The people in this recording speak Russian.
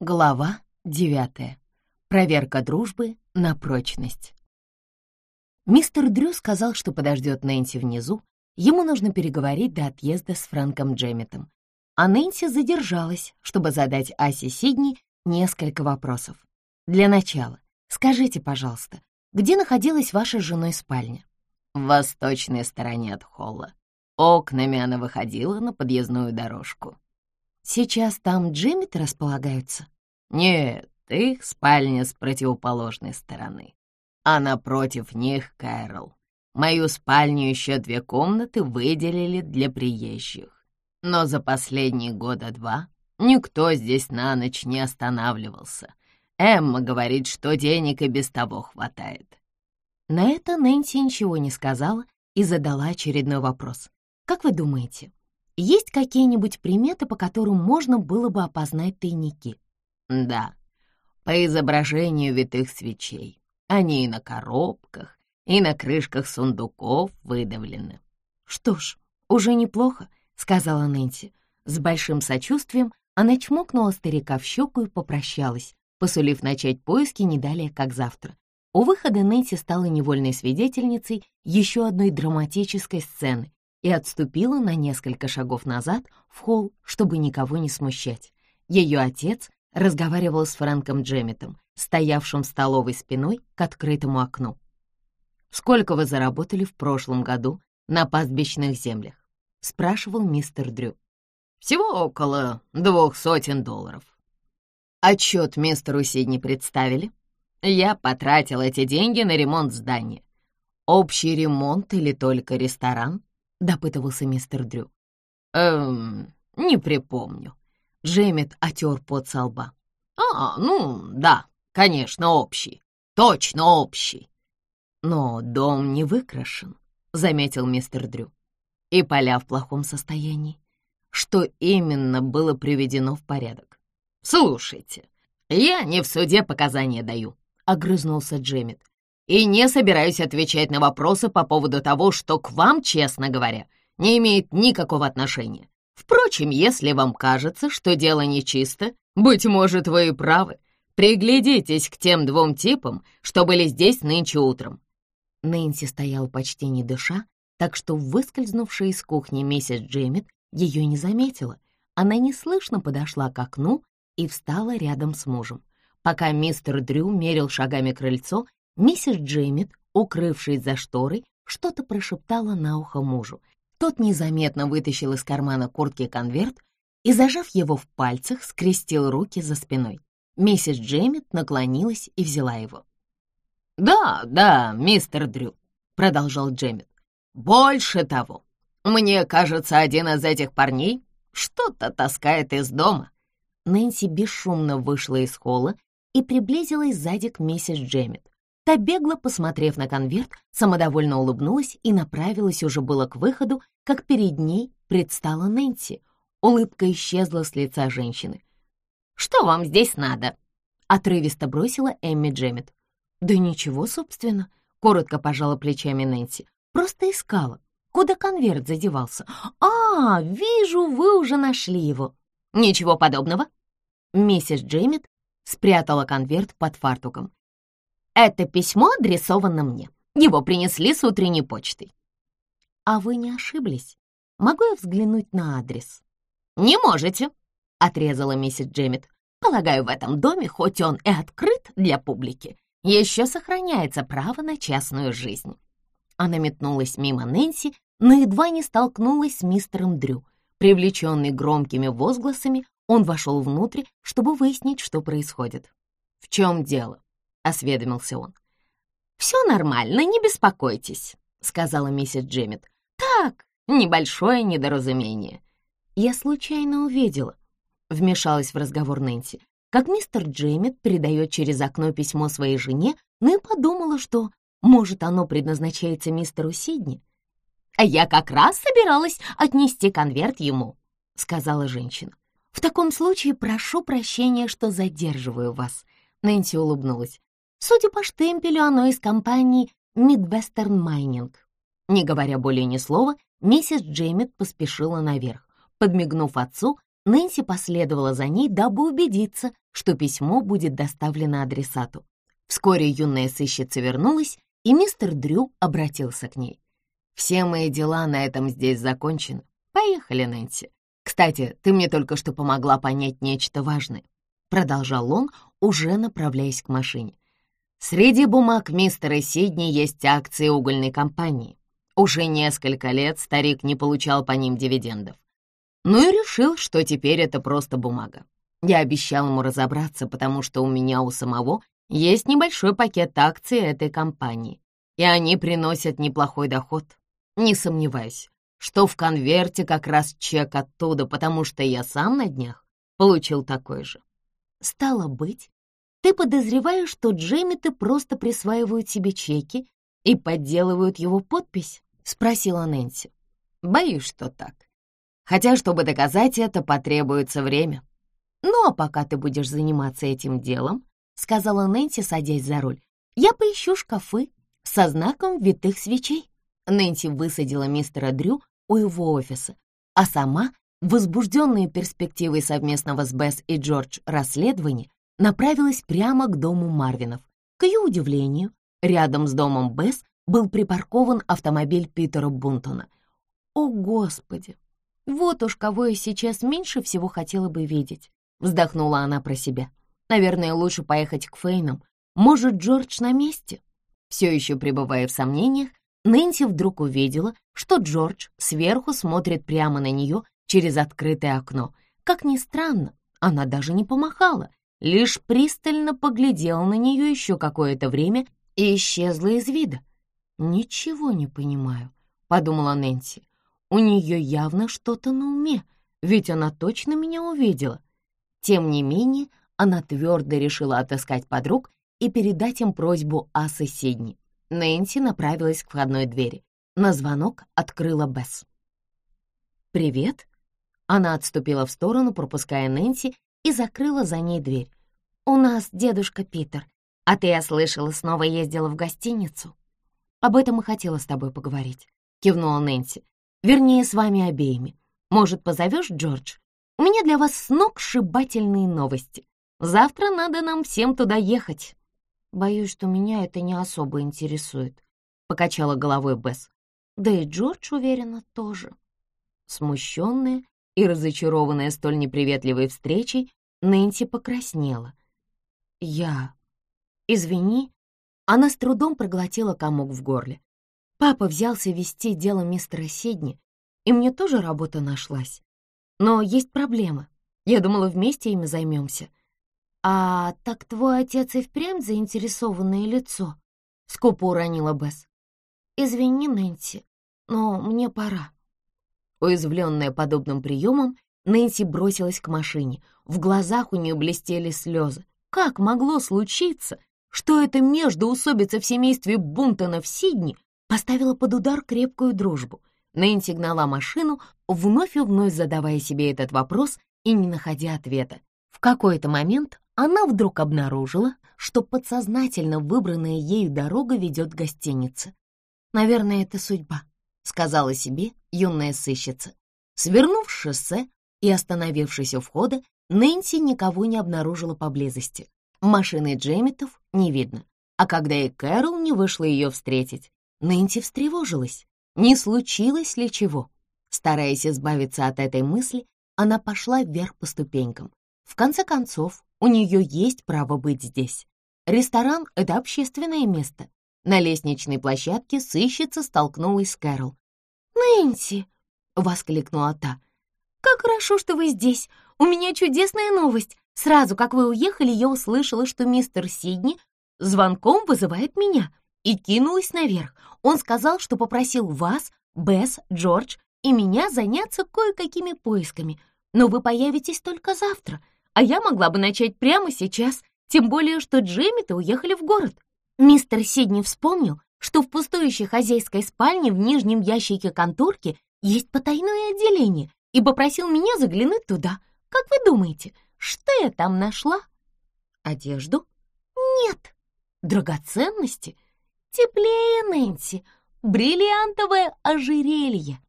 Глава девятая. Проверка дружбы на прочность. Мистер Дрю сказал, что подождет Нэнси внизу, ему нужно переговорить до отъезда с Фрэнком Джемметом. А Нэнси задержалась, чтобы задать Асе Сидни несколько вопросов. Для начала, скажите, пожалуйста, где находилась ваша женой спальня? В восточной стороне от холла. Окнами она выходила на подъездную дорожку. Сейчас там Джеммиты располагаются? Нет, их спальня с противоположной стороны. А напротив них Кэрол. Мою спальню еще две комнаты выделили для приезжих. Но за последние года два никто здесь на ночь не останавливался. Эмма говорит, что денег и без того хватает. На это Нэнси ничего не сказала и задала очередной вопрос. «Как вы думаете, есть какие-нибудь приметы, по которым можно было бы опознать тайники? Да, по изображению витых свечей. Они и на коробках, и на крышках сундуков выдавлены. Что ж, уже неплохо, сказала Нэнси. С большим сочувствием она чмокнула старика в щеку и попрощалась, посулив начать поиски не далее, как завтра. У выхода Нэнси стала невольной свидетельницей еще одной драматической сцены, и отступила на несколько шагов назад в холл, чтобы никого не смущать. Ее отец разговаривал с Фрэнком Джемметом, стоявшим столовой спиной к открытому окну. «Сколько вы заработали в прошлом году на пастбищных землях?» — спрашивал мистер Дрю. «Всего около двух сотен долларов». «Отчет мистеру Сидни представили?» «Я потратил эти деньги на ремонт здания». «Общий ремонт или только ресторан?» — допытывался мистер Дрю. «Эм, не припомню». Джеммет отер пот со лба. «А, ну, да, конечно, общий. Точно общий». «Но дом не выкрашен», — заметил мистер Дрю. «И поля в плохом состоянии. Что именно было приведено в порядок?» «Слушайте, я не в суде показания даю», — огрызнулся Джеммет и не собираюсь отвечать на вопросы по поводу того, что к вам, честно говоря, не имеет никакого отношения. Впрочем, если вам кажется, что дело нечисто, быть может, вы и правы. Приглядитесь к тем двум типам, что были здесь нынче утром». Нэнси стояла почти не дыша, так что выскользнувшая из кухни миссис Джеммит ее не заметила. Она неслышно подошла к окну и встала рядом с мужем. Пока мистер Дрю мерил шагами крыльцо, Миссис Джеймит, укрывшись за шторой, что-то прошептала на ухо мужу. Тот незаметно вытащил из кармана куртки конверт и, зажав его в пальцах, скрестил руки за спиной. Миссис Джеймит наклонилась и взяла его. «Да, да, мистер Дрю», — продолжал Джеймит. «Больше того, мне кажется, один из этих парней что-то таскает из дома». Нэнси бесшумно вышла из холла и приблизилась сзади к миссис Джеммит. Та бегло, посмотрев на конверт, самодовольно улыбнулась и направилась уже было к выходу, как перед ней предстала Нэнси. Улыбка исчезла с лица женщины. «Что вам здесь надо?» — отрывисто бросила Эмми Джеммет. «Да ничего, собственно», — коротко пожала плечами Нэнси. «Просто искала. Куда конверт задевался? А, вижу, вы уже нашли его». «Ничего подобного». Миссис Джеммет спрятала конверт под фартуком. Это письмо адресовано мне. Его принесли с утренней почтой. А вы не ошиблись? Могу я взглянуть на адрес? Не можете, отрезала миссис Джеммит. Полагаю, в этом доме, хоть он и открыт для публики, еще сохраняется право на частную жизнь. Она метнулась мимо Нэнси, но едва не столкнулась с мистером Дрю. Привлеченный громкими возгласами, он вошел внутрь, чтобы выяснить, что происходит. «В чем дело?» Осведомился он. «Все нормально, не беспокойтесь», — сказала миссис Джеммит. «Так, небольшое недоразумение». «Я случайно увидела», — вмешалась в разговор Нэнси, как мистер Джеммит передает через окно письмо своей жене, но и подумала, что, может, оно предназначается мистеру Сидни. «А я как раз собиралась отнести конверт ему», — сказала женщина. «В таком случае прошу прощения, что задерживаю вас», — Нэнси улыбнулась. Судя по штемпелю, оно из компании Midwestern Mining. Не говоря более ни слова, миссис Джеймит поспешила наверх. Подмигнув отцу, Нэнси последовала за ней, дабы убедиться, что письмо будет доставлено адресату. Вскоре юная сыщица вернулась, и мистер Дрю обратился к ней. «Все мои дела на этом здесь закончены. Поехали, Нэнси. Кстати, ты мне только что помогла понять нечто важное», — продолжал он, уже направляясь к машине. «Среди бумаг мистера Сидни есть акции угольной компании. Уже несколько лет старик не получал по ним дивидендов. Ну и решил, что теперь это просто бумага. Я обещал ему разобраться, потому что у меня у самого есть небольшой пакет акций этой компании, и они приносят неплохой доход. Не сомневаюсь, что в конверте как раз чек оттуда, потому что я сам на днях получил такой же. Стало быть, ты подозреваешь, что Джемиты просто присваивают себе чеки и подделывают его подпись? — спросила Нэнси. «Боюсь, что так. Хотя, чтобы доказать это, потребуется время». «Ну, а пока ты будешь заниматься этим делом», — сказала Нэнси, садясь за руль, «я поищу шкафы со знаком витых свечей». Нэнси высадила мистера Дрю у его офиса, а сама, возбужденная перспективой совместного с Бесс и Джордж расследования, направилась прямо к дому Марвинов. К ее удивлению, рядом с домом Бесс был припаркован автомобиль Питера Бунтона. «О, Господи! Вот уж кого я сейчас меньше всего хотела бы видеть!» Вздохнула она про себя. «Наверное, лучше поехать к Фейнам. Может, Джордж на месте?» Все еще пребывая в сомнениях, Нэнси вдруг увидела, что Джордж сверху смотрит прямо на нее через открытое окно. Как ни странно, она даже не помахала, лишь пристально поглядела на нее еще какое-то время и исчезла из вида. «Ничего не понимаю», — подумала Нэнси. «У нее явно что-то на уме, ведь она точно меня увидела». Тем не менее, она твердо решила отыскать подруг и передать им просьбу о соседней. Нэнси направилась к входной двери. На звонок открыла Бесс. «Привет». Она отступила в сторону, пропуская Нэнси, и закрыла за ней дверь. «У нас дедушка Питер, а ты, я слышала, снова ездила в гостиницу?» «Об этом и хотела с тобой поговорить», — кивнула Нэнси. «Вернее, с вами обеими. Может, позовешь Джордж? У меня для вас сногсшибательные новости. Завтра надо нам всем туда ехать». «Боюсь, что меня это не особо интересует», — покачала головой Бесс. «Да и Джордж, уверена, тоже». Смущенная и разочарованная столь неприветливой встречей, Нэнси покраснела. «Я... Извини, она с трудом проглотила комок в горле. Папа взялся вести дело мистера Сидни, и мне тоже работа нашлась. Но есть проблема. Я думала, вместе ими займемся. «А так твой отец и впрямь заинтересованное лицо?» — скупо уронила Бесс. «Извини, Нэнси, но мне пора». Уязвленная подобным приемом, Нэнси бросилась к машине. В глазах у нее блестели слезы. Как могло случиться, что эта междоусобица в семействе Бунтона в Сидни поставила под удар крепкую дружбу. Нэнси гнала машину, вновь и вновь задавая себе этот вопрос и не находя ответа. В какой-то момент она вдруг обнаружила, что подсознательно выбранная ею дорога ведет к гостинице. «Наверное, это судьба», — сказала себе юная сыщица. Свернув с шоссе и остановившись у входа, Нэнси никого не обнаружила поблизости. Машины Джемитов не видно. А когда и Кэрол не вышла ее встретить, Нэнси встревожилась. Не случилось ли чего? Стараясь избавиться от этой мысли, она пошла вверх по ступенькам. В конце концов, у нее есть право быть здесь. Ресторан — это общественное место. На лестничной площадке сыщица столкнулась с Кэрол. «Нэнси!» — воскликнула та. «Как хорошо, что вы здесь! У меня чудесная новость! Сразу, как вы уехали, я услышала, что мистер Сидни звонком вызывает меня и кинулась наверх. Он сказал, что попросил вас, Бесс, Джордж и меня заняться кое-какими поисками, но вы появитесь только завтра, а я могла бы начать прямо сейчас, тем более, что Джимми-то уехали в город. Мистер Сидни вспомнил, что в пустующей хозяйской спальне в нижнем ящике конторки есть потайное отделение и попросил меня заглянуть туда. Как вы думаете, что я там нашла? Одежду? Нет. Драгоценности? Теплее, Нэнси. Бриллиантовое ожерелье.